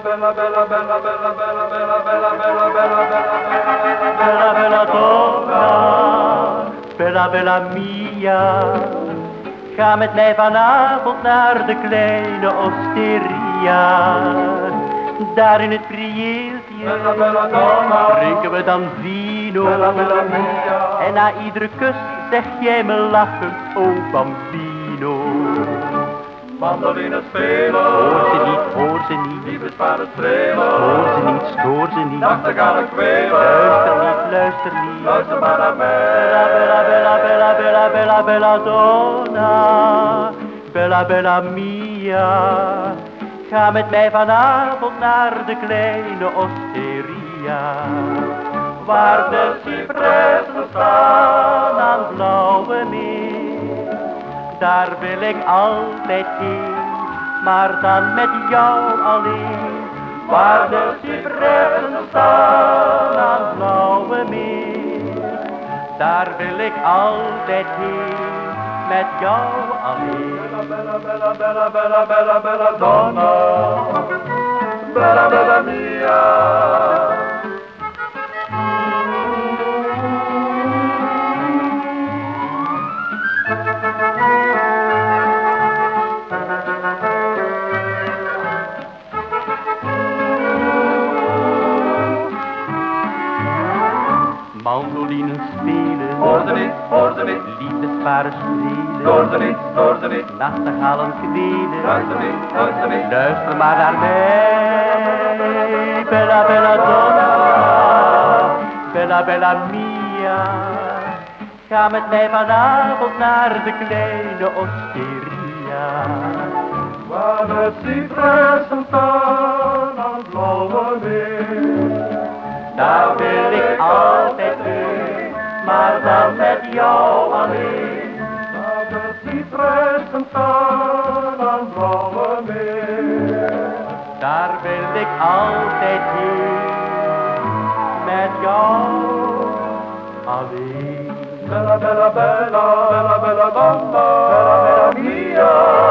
bella bella bella bella bella bella bella bella bella bella bella Bella donna, bella bella mia. Ga met mij vanavond naar de kleine osteria. Daar in het prieeltje drinken we dan vino. En na iedere kus zeg jij me lachend, oh bambino. Mandoline spelen, liefdespaarden hoor ze niet, stoor ze niet. Luister niet, luister niet. luister maar naar Bella, bella, mij. bella, bella, bella, bella, bella donna, bella, bella mia. Ga met mij vanavond naar de kleine osteria. Waar de cipressen staan aan blauwe meer. Daar wil ik altijd heen, maar dan met jou alleen. Waar de cipressen staan aan blauwe meer. Daar wil ik altijd heen, met jou alleen. Bella bella bella bella bella bella donna, bella bella mia. Niet, stoor ze niet. nachtegalen kwelen. Luister niet, luister maar naar mij, bella bella donna, bella bella mia. Ga met mij vanavond naar de kleine osteria. Waar de cipressen staan aan het blauwe meer. Daar wil ik altijd maar dan met jou alleen. Naar de cypressen staan aan blauwe meer. Daar wil ik altijd hier met jou alleen. Bella, bella, bella, bella, bella, bella, bella, bella, bella,